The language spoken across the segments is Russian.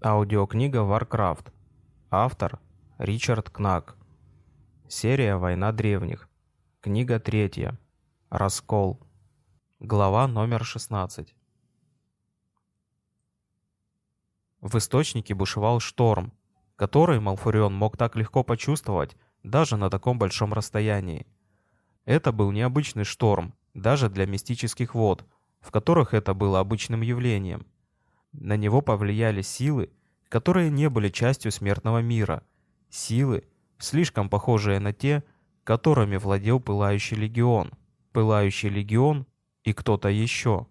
Аудиокнига Warcraft. Автор Ричард Кнак. Серия «Война древних». Книга третья. Раскол. Глава номер 16. В источнике бушевал шторм, который Малфурион мог так легко почувствовать даже на таком большом расстоянии. Это был необычный шторм, даже для мистических вод, в которых это было обычным явлением – на него повлияли силы, которые не были частью смертного мира. Силы, слишком похожие на те, которыми владел Пылающий Легион. Пылающий Легион и кто-то еще.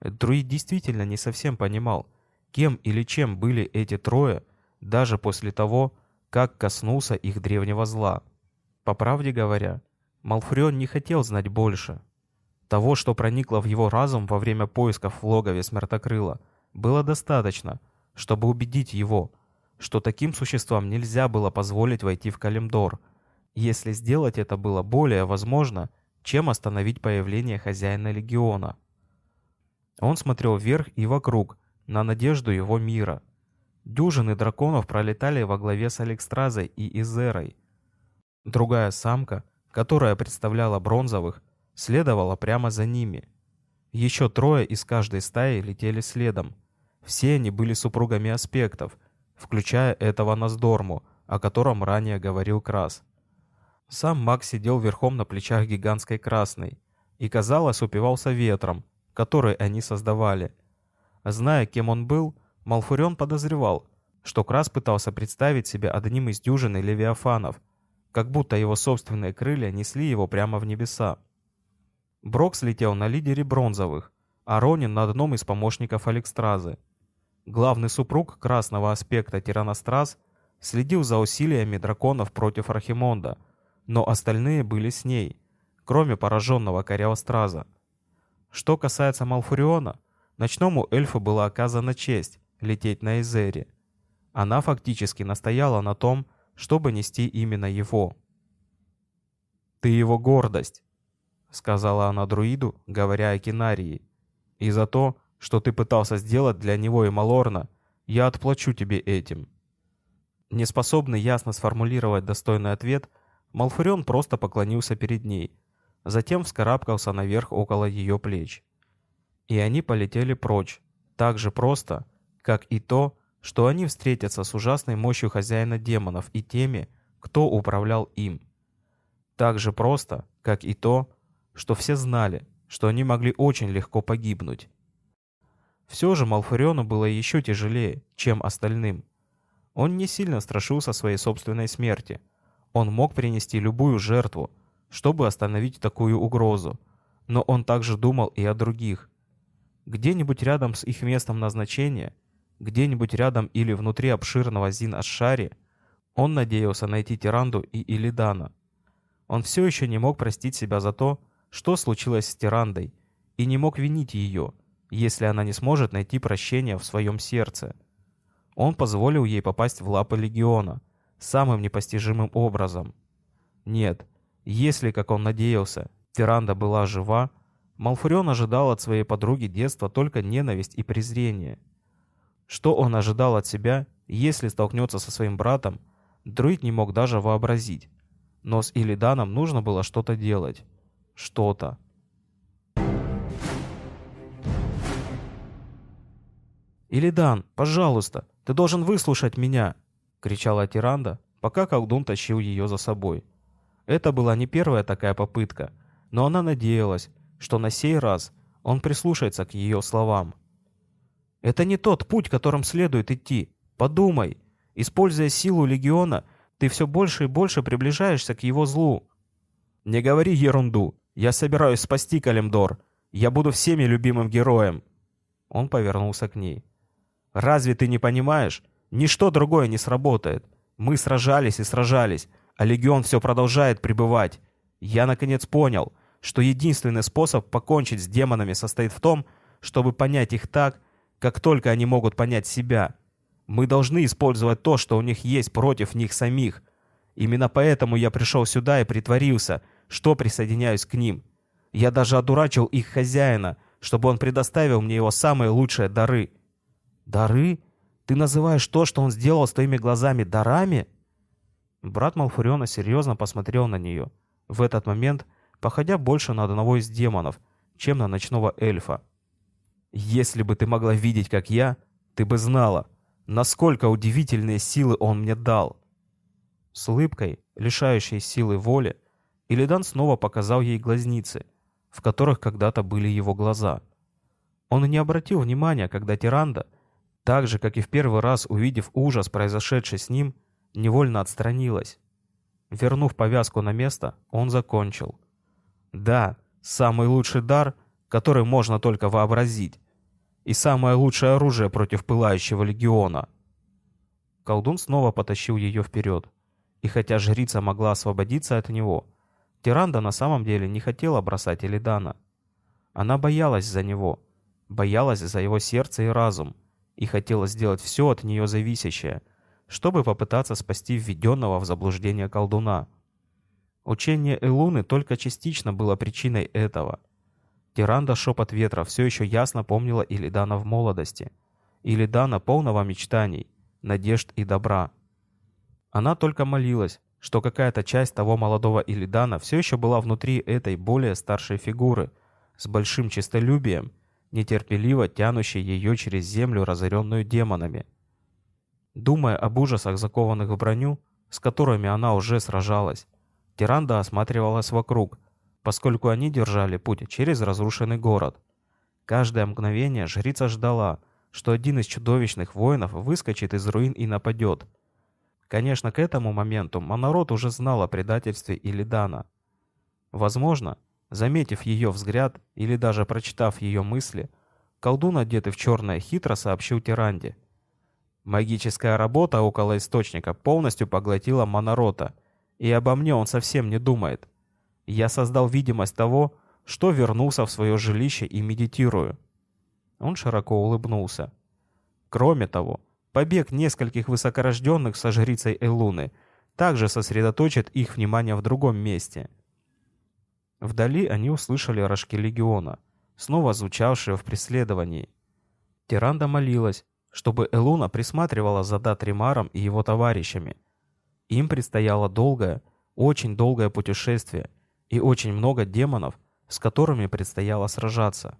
Друид действительно не совсем понимал, кем или чем были эти трое, даже после того, как коснулся их древнего зла. По правде говоря, Малфурион не хотел знать больше. Того, что проникло в его разум во время поисков в логове Смертокрыла – было достаточно, чтобы убедить его, что таким существам нельзя было позволить войти в Калимдор, если сделать это было более возможно, чем остановить появление хозяина легиона. Он смотрел вверх и вокруг, на надежду его мира. Дюжины драконов пролетали во главе с Алекстразой и Изерой. Другая самка, которая представляла бронзовых, следовала прямо за ними. Еще трое из каждой стаи летели следом. Все они были супругами аспектов, включая этого Наздорму, о котором ранее говорил Крас. Сам маг сидел верхом на плечах гигантской красной и, казалось, упивался ветром, который они создавали. Зная, кем он был, Малфурион подозревал, что Крас пытался представить себя одним из дюжины левиафанов, как будто его собственные крылья несли его прямо в небеса. Брокс летел на лидере бронзовых, а Ронин на одном из помощников Алекстразы – Главный супруг красного аспекта Тираностраз следил за усилиями драконов против Архимонда, но остальные были с ней, кроме пораженного Кориостраза. Что касается Малфуриона, ночному эльфу была оказана честь лететь на Эзере. Она фактически настояла на том, чтобы нести именно его. «Ты его гордость», — сказала она друиду, говоря о Кинарии, — «и за то, что ты пытался сделать для него и Малорна, я отплачу тебе этим». Неспособный ясно сформулировать достойный ответ, Малфурион просто поклонился перед ней, затем вскарабкался наверх около ее плеч. И они полетели прочь, так же просто, как и то, что они встретятся с ужасной мощью хозяина демонов и теми, кто управлял им. Так же просто, как и то, что все знали, что они могли очень легко погибнуть. Все же Малфуриону было еще тяжелее, чем остальным. Он не сильно страшился своей собственной смерти. Он мог принести любую жертву, чтобы остановить такую угрозу. Но он также думал и о других. Где-нибудь рядом с их местом назначения, где-нибудь рядом или внутри обширного Зин-Ашшари, он надеялся найти Тиранду и Илидана. Он все еще не мог простить себя за то, что случилось с Тирандой, и не мог винить ее – если она не сможет найти прощения в своем сердце. Он позволил ей попасть в лапы Легиона самым непостижимым образом. Нет, если, как он надеялся, Тиранда была жива, Малфурион ожидал от своей подруги детства только ненависть и презрение. Что он ожидал от себя, если столкнется со своим братом, Друид не мог даже вообразить. Но с Илиданом нужно было что-то делать. Что-то. «Илидан, пожалуйста, ты должен выслушать меня!» — кричала Тиранда, пока колдун тащил ее за собой. Это была не первая такая попытка, но она надеялась, что на сей раз он прислушается к ее словам. «Это не тот путь, которым следует идти. Подумай. Используя силу Легиона, ты все больше и больше приближаешься к его злу». «Не говори ерунду. Я собираюсь спасти Калимдор. Я буду всеми любимым героем». Он повернулся к ней. Разве ты не понимаешь? Ничто другое не сработает. Мы сражались и сражались, а Легион все продолжает пребывать. Я наконец понял, что единственный способ покончить с демонами состоит в том, чтобы понять их так, как только они могут понять себя. Мы должны использовать то, что у них есть против них самих. Именно поэтому я пришел сюда и притворился, что присоединяюсь к ним. Я даже одурачил их хозяина, чтобы он предоставил мне его самые лучшие дары — «Дары? Ты называешь то, что он сделал с твоими глазами, дарами?» Брат Малфуриона серьезно посмотрел на нее. В этот момент, походя больше на одного из демонов, чем на ночного эльфа. «Если бы ты могла видеть, как я, ты бы знала, насколько удивительные силы он мне дал!» С улыбкой, лишающей силы воли, Илидан снова показал ей глазницы, в которых когда-то были его глаза. Он не обратил внимания, когда Тиранда, так же, как и в первый раз увидев ужас, произошедший с ним, невольно отстранилась. Вернув повязку на место, он закончил. «Да, самый лучший дар, который можно только вообразить, и самое лучшее оружие против пылающего легиона». Колдун снова потащил ее вперед, и хотя жрица могла освободиться от него, Тиранда на самом деле не хотела бросать Элидана. Она боялась за него, боялась за его сердце и разум, и хотела сделать все от нее зависящее, чтобы попытаться спасти введенного в заблуждение колдуна. Учение Элуны только частично было причиной этого. Тиранда шепот ветра все еще ясно помнила Илидана в молодости. Илидана полного мечтаний, надежд и добра. Она только молилась, что какая-то часть того молодого Илидана все еще была внутри этой более старшей фигуры, с большим честолюбием, нетерпеливо тянущей ее через землю, разоренную демонами. Думая об ужасах, закованных в броню, с которыми она уже сражалась, Тиранда осматривалась вокруг, поскольку они держали путь через разрушенный город. Каждое мгновение жрица ждала, что один из чудовищных воинов выскочит из руин и нападет – Конечно, к этому моменту Монород уже знал о предательстве Илидана. Возможно, заметив ее взгляд или даже прочитав ее мысли, колдун, одетый в черное, хитро сообщил Тиранде. Магическая работа около источника полностью поглотила Монорота, и обо мне он совсем не думает. Я создал видимость того, что вернулся в свое жилище и медитирую. Он широко улыбнулся. Кроме того, Побег нескольких высокорожденных со жрицей Элуны также сосредоточит их внимание в другом месте. Вдали они услышали рожки легиона, снова звучавшие в преследовании. Тиранда молилась, чтобы Элуна присматривала за Датримаром и его товарищами. Им предстояло долгое, очень долгое путешествие и очень много демонов, с которыми предстояло сражаться.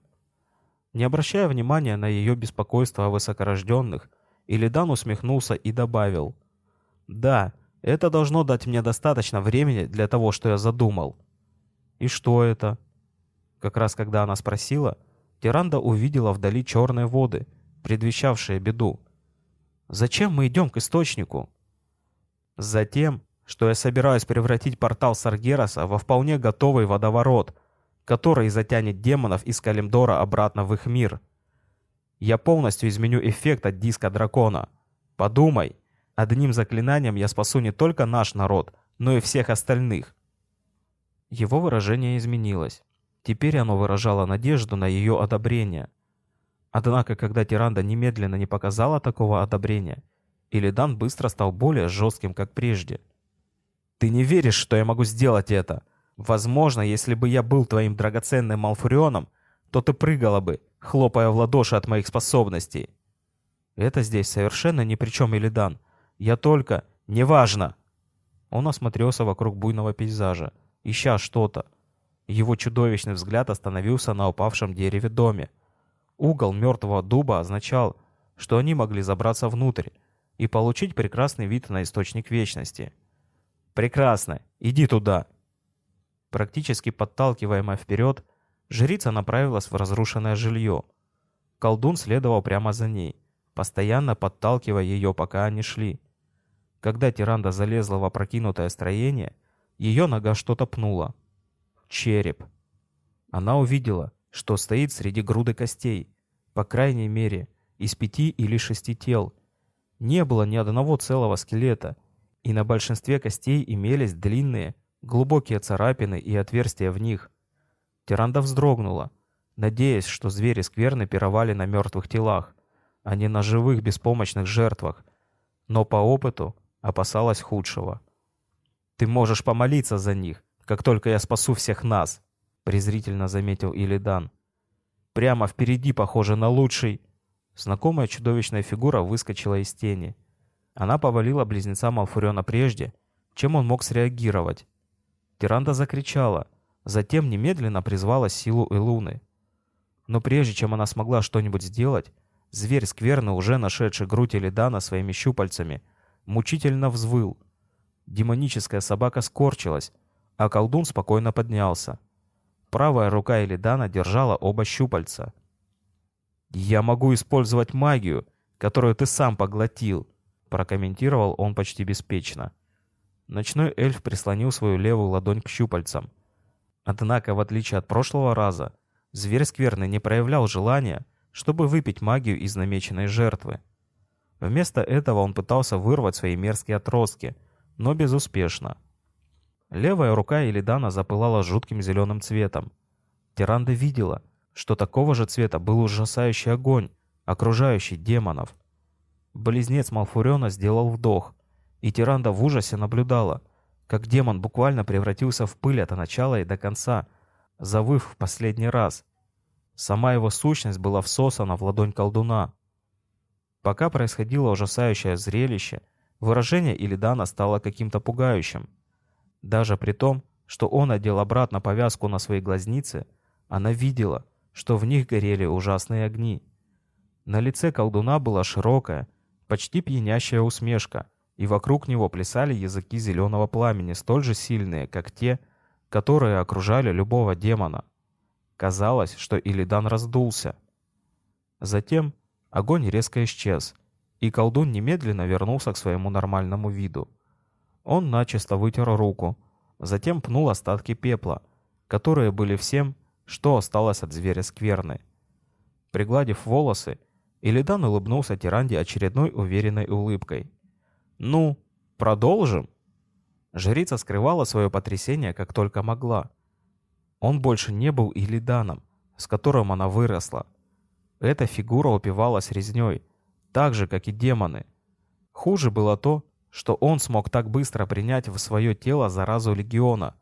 Не обращая внимания на ее беспокойство о высокорожденных, Илидан усмехнулся и добавил. «Да, это должно дать мне достаточно времени для того, что я задумал». «И что это?» Как раз когда она спросила, Тиранда увидела вдали черные воды, предвещавшие беду. «Зачем мы идем к источнику?» «Затем, что я собираюсь превратить портал Саргераса во вполне готовый водоворот, который затянет демонов из Калимдора обратно в их мир», я полностью изменю эффект от диска дракона. Подумай, одним заклинанием я спасу не только наш народ, но и всех остальных. Его выражение изменилось. Теперь оно выражало надежду на ее одобрение. Однако, когда Тиранда немедленно не показала такого одобрения, Илидан быстро стал более жестким, как прежде. «Ты не веришь, что я могу сделать это? Возможно, если бы я был твоим драгоценным Малфурионом, то ты прыгала бы, хлопая в ладоши от моих способностей. Это здесь совершенно ни при чем, Илидан. Я только... Неважно!» Он осмотрелся вокруг буйного пейзажа, ища что-то. Его чудовищный взгляд остановился на упавшем дереве доме. Угол мертвого дуба означал, что они могли забраться внутрь и получить прекрасный вид на источник вечности. «Прекрасно! Иди туда!» Практически подталкиваемая вперед, Жрица направилась в разрушенное жилье. Колдун следовал прямо за ней, постоянно подталкивая ее, пока они шли. Когда Тиранда залезла в опрокинутое строение, ее нога что-то пнула. Череп. Она увидела, что стоит среди груды костей, по крайней мере, из пяти или шести тел. Не было ни одного целого скелета, и на большинстве костей имелись длинные, глубокие царапины и отверстия в них – Тиранда вздрогнула, надеясь, что звери скверны пировали на мертвых телах, а не на живых беспомощных жертвах, но по опыту опасалась худшего. «Ты можешь помолиться за них, как только я спасу всех нас», презрительно заметил Илидан. «Прямо впереди, похоже на лучший...» знакомая чудовищная фигура выскочила из тени. Она повалила близнеца Малфуриона прежде, чем он мог среагировать. Тиранда закричала, затем немедленно призвала силу Элуны. Но прежде чем она смогла что-нибудь сделать, зверь скверно, уже нашедший грудь Элидана своими щупальцами, мучительно взвыл. Демоническая собака скорчилась, а колдун спокойно поднялся. Правая рука Элидана держала оба щупальца. «Я могу использовать магию, которую ты сам поглотил», прокомментировал он почти беспечно. Ночной эльф прислонил свою левую ладонь к щупальцам. Однако, в отличие от прошлого раза, зверь скверный не проявлял желания, чтобы выпить магию из намеченной жертвы. Вместо этого он пытался вырвать свои мерзкие отростки, но безуспешно. Левая рука Элидана запылала жутким зеленым цветом. Тиранда видела, что такого же цвета был ужасающий огонь, окружающий демонов. Близнец Малфурена сделал вдох, и Тиранда в ужасе наблюдала, как демон буквально превратился в пыль от начала и до конца, завыв в последний раз. Сама его сущность была всосана в ладонь колдуна. Пока происходило ужасающее зрелище, выражение Илидана стало каким-то пугающим. Даже при том, что он одел обратно повязку на свои глазницы, она видела, что в них горели ужасные огни. На лице колдуна была широкая, почти пьянящая усмешка, и вокруг него плясали языки зеленого пламени, столь же сильные, как те, которые окружали любого демона. Казалось, что Илидан раздулся. Затем огонь резко исчез, и колдун немедленно вернулся к своему нормальному виду. Он начисто вытер руку, затем пнул остатки пепла, которые были всем, что осталось от зверя скверны. Пригладив волосы, Илидан улыбнулся Тиранде очередной уверенной улыбкой. «Ну, продолжим?» Жрица скрывала свое потрясение как только могла. Он больше не был Илиданом, с которым она выросла. Эта фигура упивалась резней, так же, как и демоны. Хуже было то, что он смог так быстро принять в свое тело заразу легиона.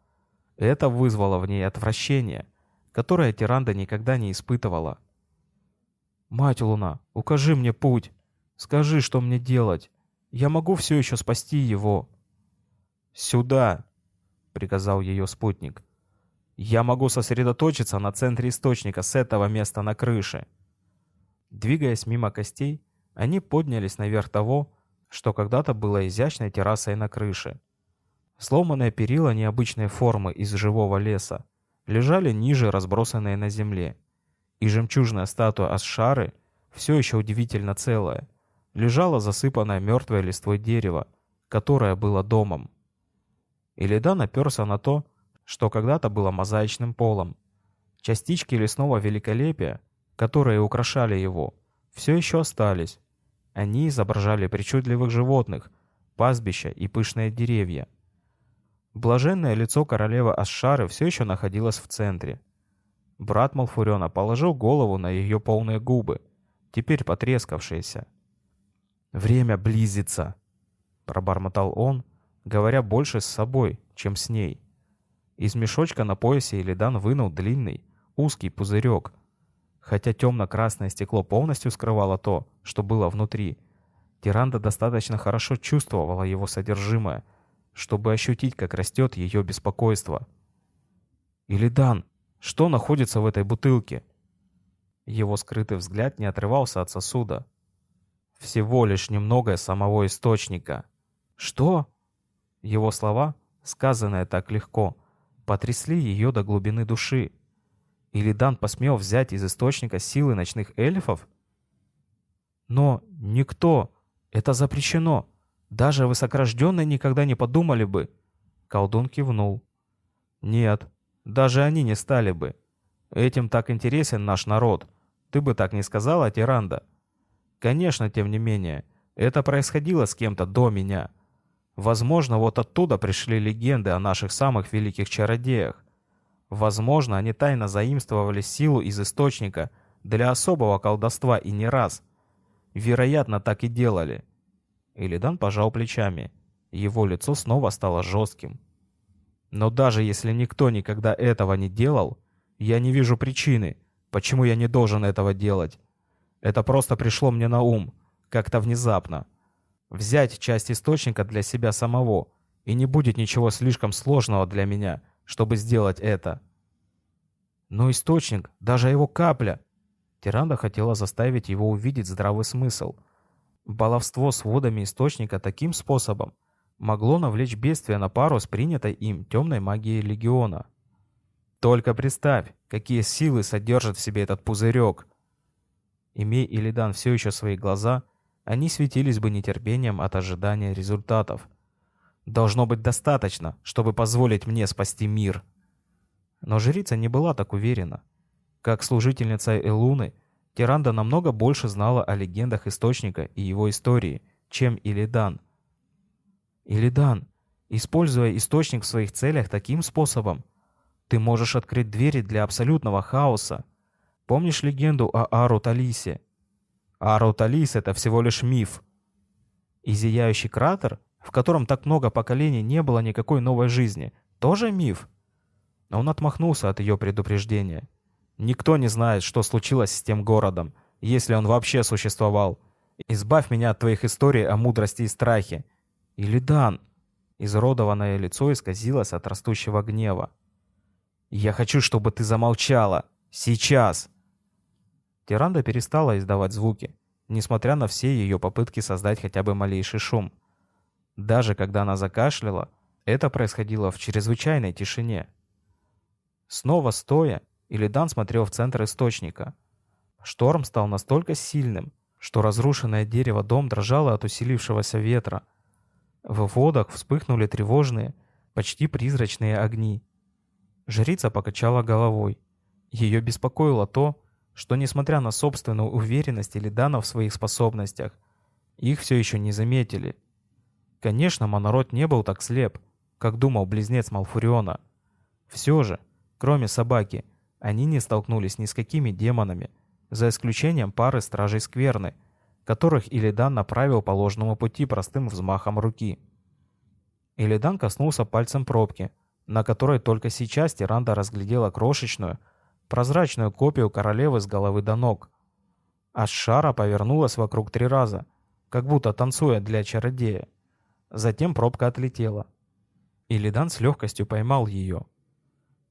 Это вызвало в ней отвращение, которое Тиранда никогда не испытывала. «Мать Луна, укажи мне путь. Скажи, что мне делать. Я могу все еще спасти его». «Сюда!» — приказал ее спутник. «Я могу сосредоточиться на центре источника с этого места на крыше». Двигаясь мимо костей, они поднялись наверх того, что когда-то было изящной террасой на крыше. Сломанные перила необычной формы из живого леса лежали ниже, разбросанные на земле и жемчужная статуя Асшары, все еще удивительно целая, лежала засыпанная мертвой листвой дерева, которое было домом. Илидан оперся на то, что когда-то было мозаичным полом. Частички лесного великолепия, которые украшали его, все еще остались. Они изображали причудливых животных, пастбища и пышные деревья. Блаженное лицо королевы Асшары все еще находилось в центре. Брат Малфурена положил голову на ее полные губы, теперь потрескавшиеся. «Время близится», — пробормотал он, говоря больше с собой, чем с ней. Из мешочка на поясе Илидан вынул длинный, узкий пузырек. Хотя темно-красное стекло полностью скрывало то, что было внутри, Тиранда достаточно хорошо чувствовала его содержимое, чтобы ощутить, как растет ее беспокойство. «Илидан!» Что находится в этой бутылке? Его скрытый взгляд не отрывался от сосуда. Всего лишь немного самого источника. Что? Его слова, сказанные так легко, потрясли ее до глубины души. Или Дан посмел взять из источника силы ночных эльфов? Но никто. Это запрещено. Даже высокорожденные никогда не подумали бы. Колдун кивнул. Нет, даже они не стали бы. Этим так интересен наш народ. Ты бы так не сказала, Тиранда? Конечно, тем не менее, это происходило с кем-то до меня. Возможно, вот оттуда пришли легенды о наших самых великих чародеях. Возможно, они тайно заимствовали силу из источника для особого колдовства и не раз. Вероятно, так и делали. Илидан пожал плечами. Его лицо снова стало жестким. Но даже если никто никогда этого не делал, я не вижу причины, почему я не должен этого делать. Это просто пришло мне на ум, как-то внезапно. Взять часть источника для себя самого, и не будет ничего слишком сложного для меня, чтобы сделать это. Но источник, даже его капля... Тиранда хотела заставить его увидеть здравый смысл. Баловство с водами источника таким способом могло навлечь бедствие на пару с принятой им темной магией Легиона. Только представь, какие силы содержит в себе этот пузырек. Имей Илидан все еще свои глаза, они светились бы нетерпением от ожидания результатов. Должно быть достаточно, чтобы позволить мне спасти мир. Но жрица не была так уверена. Как служительница Элуны, Тиранда намного больше знала о легендах Источника и его истории, чем Илидан. Илидан, используя Источник в своих целях таким способом, ты можешь открыть двери для абсолютного хаоса. Помнишь легенду о Ару Талисе? Ару Талис — это всего лишь миф. И зияющий кратер, в котором так много поколений не было никакой новой жизни, тоже миф? Он отмахнулся от ее предупреждения. Никто не знает, что случилось с тем городом, если он вообще существовал. Избавь меня от твоих историй о мудрости и страхе. Или Дан. Изродованное лицо исказилось от растущего гнева. «Я хочу, чтобы ты замолчала! Сейчас!» Тиранда перестала издавать звуки, несмотря на все ее попытки создать хотя бы малейший шум. Даже когда она закашляла, это происходило в чрезвычайной тишине. Снова стоя, Илидан смотрел в центр источника. Шторм стал настолько сильным, что разрушенное дерево дом дрожало от усилившегося ветра. В водах вспыхнули тревожные, почти призрачные огни. Жрица покачала головой. Ее беспокоило то, что, несмотря на собственную уверенность Илидана в своих способностях, их все еще не заметили. Конечно, Монород не был так слеп, как думал близнец Малфуриона. Все же, кроме собаки, они не столкнулись ни с какими демонами, за исключением пары стражей скверны, которых Илидан направил по ложному пути простым взмахом руки. Илидан коснулся пальцем пробки, на которой только сейчас Тиранда разглядела крошечную, прозрачную копию королевы с головы до ног. А шара повернулась вокруг три раза, как будто танцуя для чародея. Затем пробка отлетела. Илидан с легкостью поймал ее.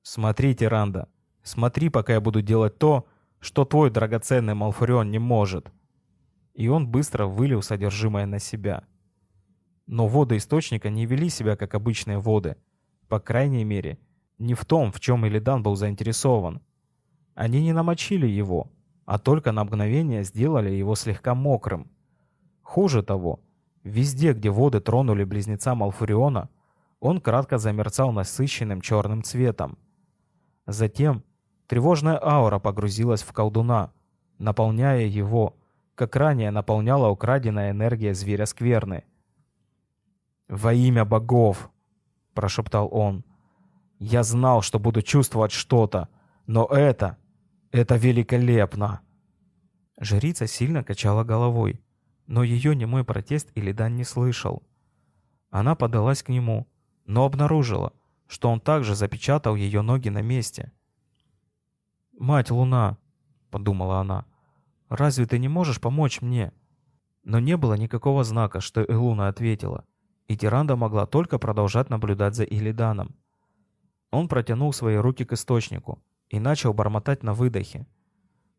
«Смотри, Тиранда, смотри, пока я буду делать то, что твой драгоценный Малфурион не может». И он быстро вылил содержимое на себя. Но воды источника не вели себя, как обычные воды. По крайней мере, не в том, в чем Илидан был заинтересован. Они не намочили его, а только на мгновение сделали его слегка мокрым. Хуже того, везде, где воды тронули близнеца Малфуриона, он кратко замерцал насыщенным черным цветом. Затем тревожная аура погрузилась в колдуна, наполняя его, как ранее наполняла украденная энергия зверя скверны. «Во имя богов!» — прошептал он. «Я знал, что буду чувствовать что-то, но это... это великолепно!» Жрица сильно качала головой, но ее немой протест Илидан не слышал. Она подалась к нему, но обнаружила, что он также запечатал ее ноги на месте. «Мать Луна!» — подумала она. «Разве ты не можешь помочь мне?» Но не было никакого знака, что Элуна ответила, и Тиранда могла только продолжать наблюдать за Илиданом. Он протянул свои руки к источнику и начал бормотать на выдохе.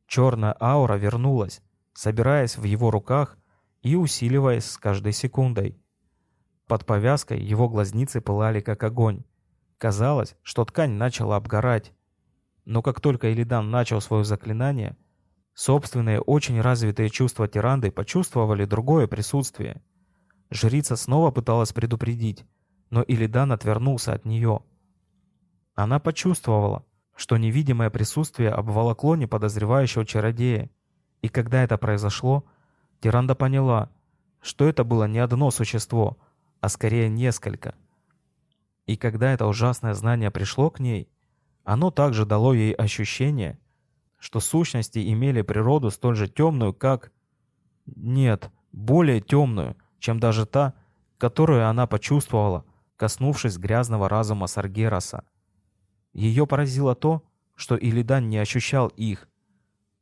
Черная аура вернулась, собираясь в его руках и усиливаясь с каждой секундой. Под повязкой его глазницы пылали как огонь. Казалось, что ткань начала обгорать. Но как только Элидан начал свое заклинание, собственные очень развитые чувства Тиранды почувствовали другое присутствие. Жрица снова пыталась предупредить, но Илидан отвернулся от нее. Она почувствовала, что невидимое присутствие обволокло неподозревающего чародея, и когда это произошло, Тиранда поняла, что это было не одно существо, а скорее несколько. И когда это ужасное знание пришло к ней, оно также дало ей ощущение, что сущности имели природу столь же темную, как... Нет, более темную, чем даже та, которую она почувствовала, коснувшись грязного разума Саргераса. Ее поразило то, что Илидан не ощущал их.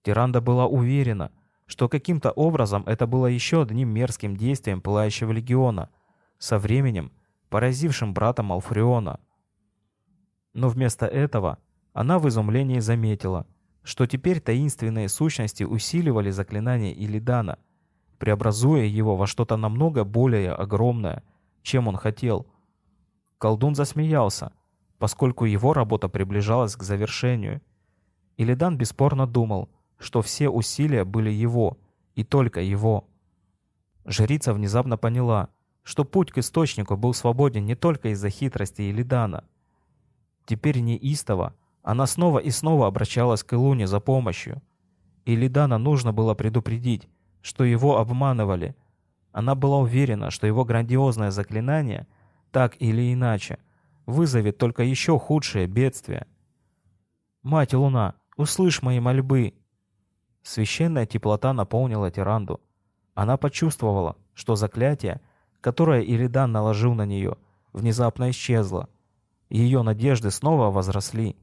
Тиранда была уверена, что каким-то образом это было еще одним мерзким действием Пылающего Легиона, со временем поразившим брата Малфуриона. Но вместо этого она в изумлении заметила, что теперь таинственные сущности усиливали заклинание Илидана, преобразуя его во что-то намного более огромное, чем он хотел. Колдун засмеялся, поскольку его работа приближалась к завершению. Илидан бесспорно думал, что все усилия были его, и только его. Жрица внезапно поняла, что путь к источнику был свободен не только из-за хитрости Илидана. Теперь неистово она снова и снова обращалась к Илуне за помощью. Илидана нужно было предупредить, что его обманывали. Она была уверена, что его грандиозное заклинание, так или иначе, вызовет только еще худшее бедствие. «Мать Луна, услышь мои мольбы!» Священная теплота наполнила тиранду. Она почувствовала, что заклятие, которое Иридан наложил на нее, внезапно исчезло. Ее надежды снова возросли.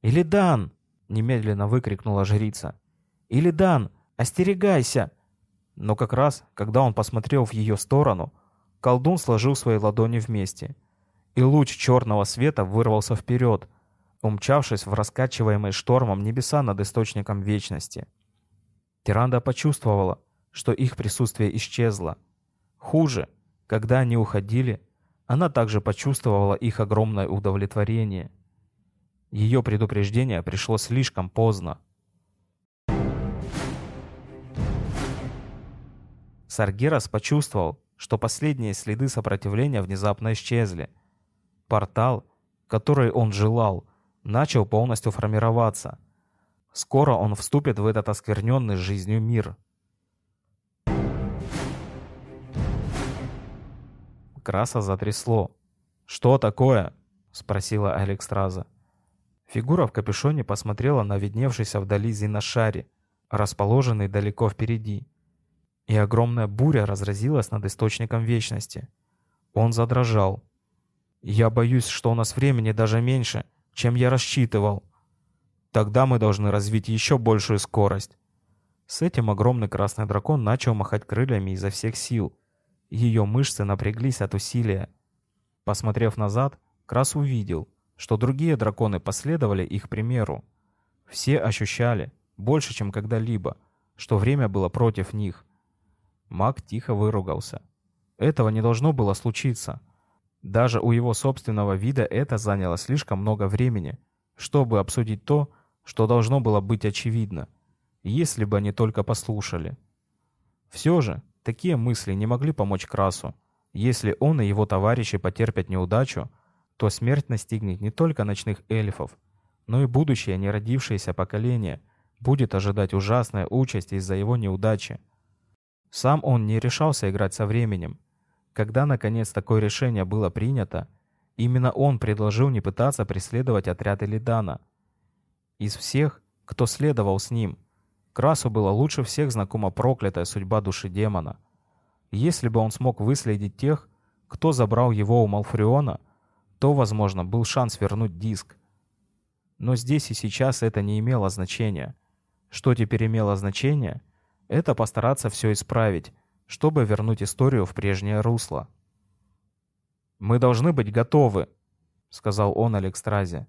«Илидан!» — немедленно выкрикнула жрица. «Илидан, остерегайся!» Но как раз, когда он посмотрел в ее сторону, колдун сложил свои ладони вместе, и луч черного света вырвался вперед, умчавшись в раскачиваемый штормом небеса над источником вечности. Тиранда почувствовала, что их присутствие исчезло. Хуже, когда они уходили, она также почувствовала их огромное удовлетворение. Ее предупреждение пришло слишком поздно. Саргерас почувствовал, что последние следы сопротивления внезапно исчезли. Портал, который он желал, начал полностью формироваться. Скоро он вступит в этот оскверненный жизнью мир. Краса затрясло. «Что такое?» — спросила Алекстраза. Фигура в капюшоне посмотрела на видневшийся вдали Зиношари, расположенный далеко впереди. И огромная буря разразилась над источником вечности. Он задрожал. «Я боюсь, что у нас времени даже меньше, чем я рассчитывал. Тогда мы должны развить еще большую скорость. С этим огромный красный дракон начал махать крыльями изо всех сил. Ее мышцы напряглись от усилия. Посмотрев назад, Крас увидел, что другие драконы последовали их примеру. Все ощущали, больше чем когда-либо, что время было против них. Маг тихо выругался. Этого не должно было случиться. Даже у его собственного вида это заняло слишком много времени, чтобы обсудить то, что должно было быть очевидно, если бы они только послушали. Все же, такие мысли не могли помочь Красу. Если он и его товарищи потерпят неудачу, то смерть настигнет не только ночных эльфов, но и будущее неродившееся поколение будет ожидать ужасная участь из-за его неудачи. Сам он не решался играть со временем, когда, наконец, такое решение было принято, именно он предложил не пытаться преследовать отряд Элидана. Из всех, кто следовал с ним, Красу было лучше всех знакома проклятая судьба души демона. Если бы он смог выследить тех, кто забрал его у Малфуриона, то, возможно, был шанс вернуть диск. Но здесь и сейчас это не имело значения. Что теперь имело значение, это постараться все исправить, чтобы вернуть историю в прежнее русло. «Мы должны быть готовы», — сказал он Алекстразе.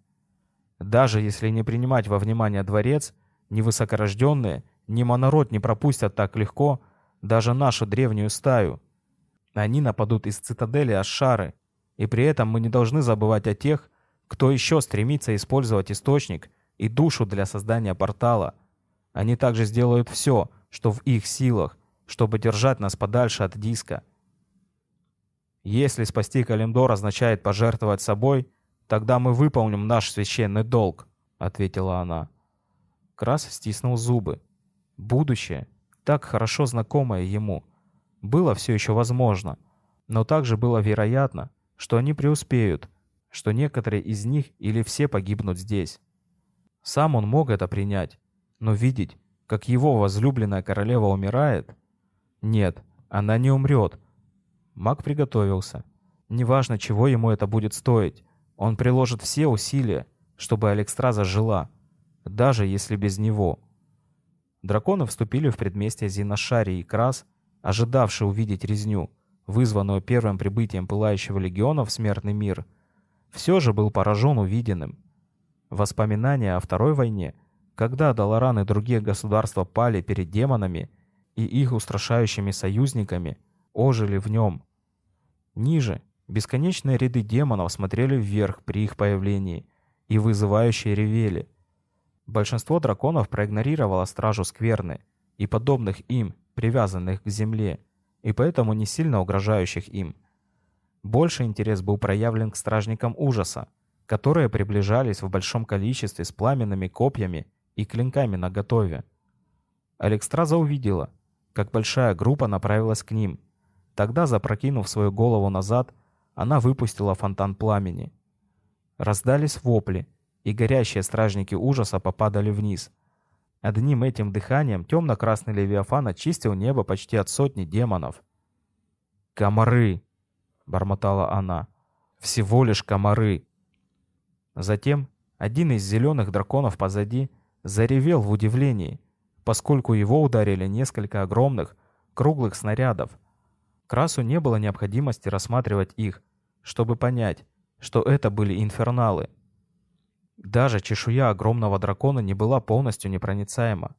«Даже если не принимать во внимание дворец, ни высокорожденные, ни монород не пропустят так легко даже нашу древнюю стаю. Они нападут из цитадели Ашары, и при этом мы не должны забывать о тех, кто еще стремится использовать источник и душу для создания портала. Они также сделают все, что в их силах, чтобы держать нас подальше от диска. Если спасти Калимдор означает пожертвовать собой, тогда мы выполним наш священный долг, ответила она. Крас стиснул зубы. Будущее, так хорошо знакомое ему, было все еще возможно, но также было вероятно, что они преуспеют, что некоторые из них или все погибнут здесь. Сам он мог это принять, но видеть, как его возлюбленная королева умирает, нет, она не умрет. Маг приготовился. Неважно, чего ему это будет стоить, он приложит все усилия, чтобы Алекстраза жила, даже если без него. драконы вступили в предместье Зиношари и Крас, ожидавший увидеть резню, вызванную первым прибытием Пылающего легиона в Смертный мир, все же был поражен увиденным. Воспоминания о Второй войне, когда Даларан и другие государства пали перед демонами и их устрашающими союзниками, ожили в нем. Ниже бесконечные ряды демонов смотрели вверх при их появлении и вызывающие ревели. Большинство драконов проигнорировало стражу скверны и подобных им, привязанных к земле, и поэтому не сильно угрожающих им. Больше интерес был проявлен к стражникам ужаса, которые приближались в большом количестве с пламенными копьями и клинками наготове. Алекстраза увидела, как большая группа направилась к ним. Тогда, запрокинув свою голову назад, она выпустила фонтан пламени. Раздались вопли, и горящие стражники ужаса попадали вниз. Одним этим дыханием темно-красный Левиафан очистил небо почти от сотни демонов. «Комары!» — бормотала она. «Всего лишь комары!» Затем один из зеленых драконов позади заревел в удивлении, поскольку его ударили несколько огромных, круглых снарядов. Красу не было необходимости рассматривать их, чтобы понять, что это были инферналы. Даже чешуя огромного дракона не была полностью непроницаема.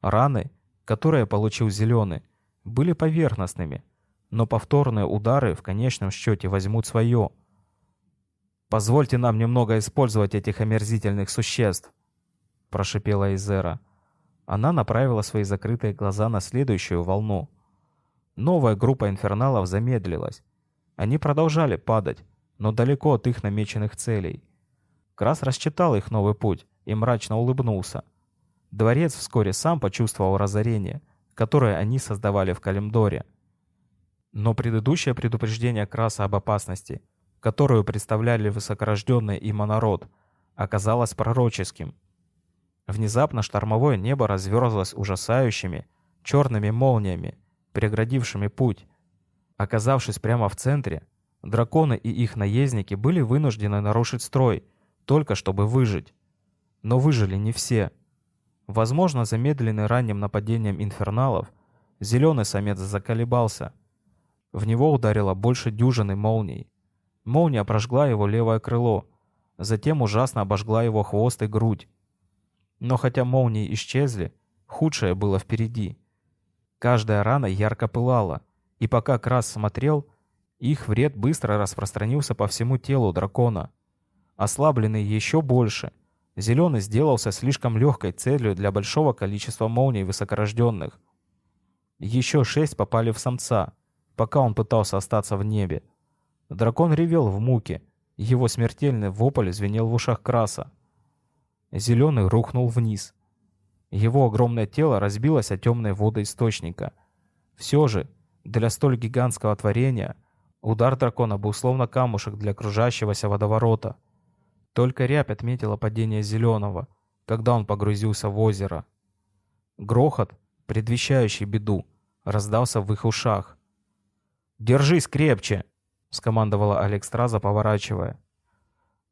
Раны, которые получил Зеленый, были поверхностными, но повторные удары в конечном счете возьмут свое. «Позвольте нам немного использовать этих омерзительных существ», — прошипела Изера. Она направила свои закрытые глаза на следующую волну. Новая группа инферналов замедлилась. Они продолжали падать, но далеко от их намеченных целей. Крас рассчитал их новый путь и мрачно улыбнулся. Дворец вскоре сам почувствовал разорение, которое они создавали в Калимдоре. Но предыдущее предупреждение Краса об опасности, которую представляли высокорожденный и монород, оказалось пророческим. Внезапно штормовое небо разверзлось ужасающими черными молниями, преградившими путь. Оказавшись прямо в центре, драконы и их наездники были вынуждены нарушить строй, только чтобы выжить. Но выжили не все. Возможно, замедленный ранним нападением инферналов, зеленый самец заколебался. В него ударило больше дюжины молний. Молния прожгла его левое крыло, затем ужасно обожгла его хвост и грудь. Но хотя молнии исчезли, худшее было впереди. Каждая рана ярко пылала, и пока Крас смотрел, их вред быстро распространился по всему телу дракона. Ослабленный еще больше, Зеленый сделался слишком легкой целью для большого количества молний высокорожденных. Еще шесть попали в самца, пока он пытался остаться в небе. Дракон ревел в муке, его смертельный вопль звенел в ушах Краса. Зеленый рухнул вниз. Его огромное тело разбилось о темные воды источника. Все же, для столь гигантского творения, удар дракона был словно камушек для кружащегося водоворота. Только рябь отметила падение Зеленого, когда он погрузился в озеро. Грохот, предвещающий беду, раздался в их ушах. «Держись крепче!» — скомандовала Алекстраза, поворачивая.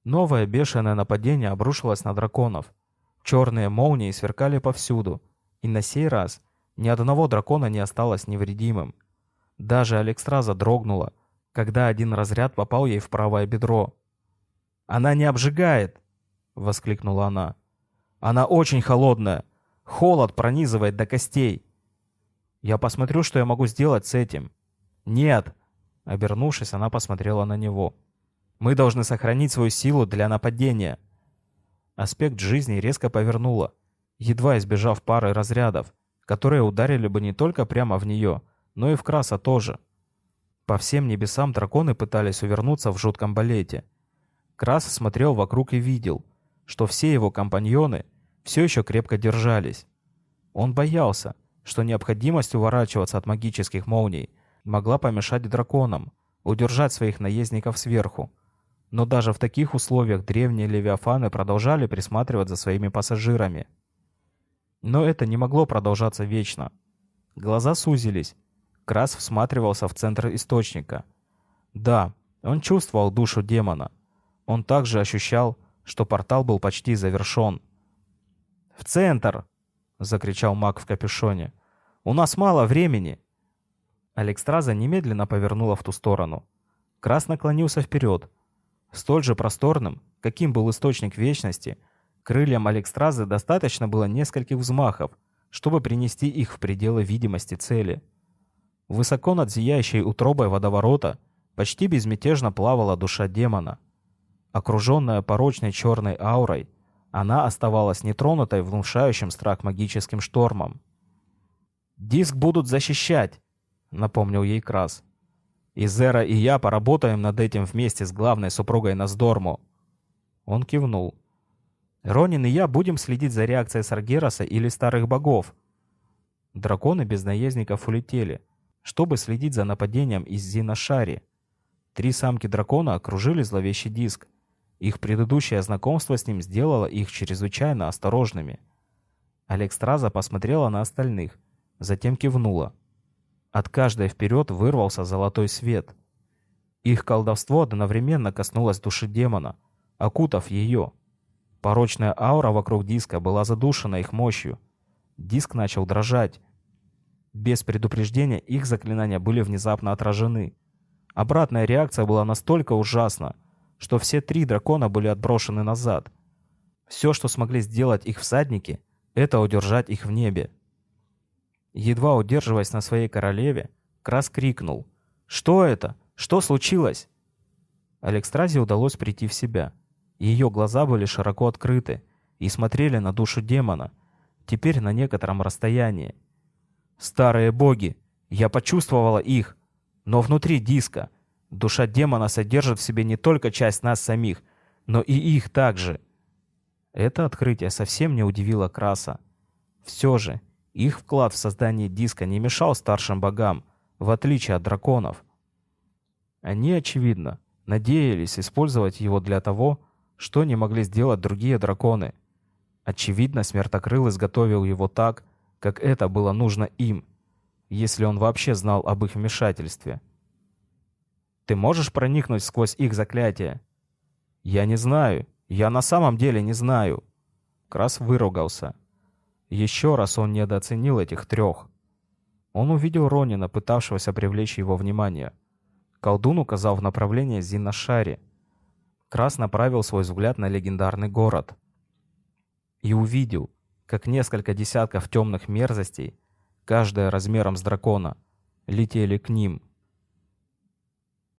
Новое бешеное нападение обрушилось на драконов. Черные молнии сверкали повсюду, и на сей раз ни одного дракона не осталось невредимым. Даже Алекстраза дрогнула, когда один разряд попал ей в правое бедро. «Она не обжигает!» — воскликнула она. «Она очень холодная. Холод пронизывает до костей. Я посмотрю, что я могу сделать с этим». «Нет!» — обернувшись, она посмотрела на него. «Мы должны сохранить свою силу для нападения». Аспект жизни резко повернула, едва избежав пары разрядов, которые ударили бы не только прямо в нее, но и в Краса тоже. По всем небесам драконы пытались увернуться в жутком балете — Крас смотрел вокруг и видел, что все его компаньоны все еще крепко держались. Он боялся, что необходимость уворачиваться от магических молний могла помешать драконам удержать своих наездников сверху. Но даже в таких условиях древние левиафаны продолжали присматривать за своими пассажирами. Но это не могло продолжаться вечно. Глаза сузились. Крас всматривался в центр источника. Да, он чувствовал душу демона — он также ощущал, что портал был почти завершен. «В центр!» — закричал маг в капюшоне. «У нас мало времени!» Алекстраза немедленно повернула в ту сторону. Крас наклонился вперед. Столь же просторным, каким был источник вечности, крыльям Алекстразы достаточно было нескольких взмахов, чтобы принести их в пределы видимости цели. Высоко над зияющей утробой водоворота почти безмятежно плавала душа демона. Окруженная порочной черной аурой, она оставалась нетронутой внушающим страх магическим штормом. «Диск будут защищать!» — напомнил ей Крас. «И Зера, и я поработаем над этим вместе с главной супругой Наздорму». Он кивнул. «Ронин и я будем следить за реакцией Саргераса или старых богов». Драконы без наездников улетели, чтобы следить за нападением из Зинашари. Три самки дракона окружили зловещий диск, их предыдущее знакомство с ним сделало их чрезвычайно осторожными. Алекстраза посмотрела на остальных, затем кивнула. От каждой вперед вырвался золотой свет. Их колдовство одновременно коснулось души демона, окутав ее. Порочная аура вокруг диска была задушена их мощью. Диск начал дрожать. Без предупреждения их заклинания были внезапно отражены. Обратная реакция была настолько ужасна, что все три дракона были отброшены назад. Все, что смогли сделать их всадники, это удержать их в небе. Едва удерживаясь на своей королеве, Крас крикнул. «Что это? Что случилось?» Алекстразе удалось прийти в себя. Ее глаза были широко открыты и смотрели на душу демона, теперь на некотором расстоянии. «Старые боги! Я почувствовала их! Но внутри диска, Душа демона содержит в себе не только часть нас самих, но и их также. Это открытие совсем не удивило Краса. Все же, их вклад в создание диска не мешал старшим богам, в отличие от драконов. Они, очевидно, надеялись использовать его для того, что не могли сделать другие драконы. Очевидно, Смертокрыл изготовил его так, как это было нужно им, если он вообще знал об их вмешательстве. Ты можешь проникнуть сквозь их заклятие?» «Я не знаю. Я на самом деле не знаю». Крас выругался. Еще раз он недооценил этих трех. Он увидел Ронина, пытавшегося привлечь его внимание. Колдун указал в направлении Зинашари. Крас направил свой взгляд на легендарный город. И увидел, как несколько десятков темных мерзостей, каждая размером с дракона, летели к ним —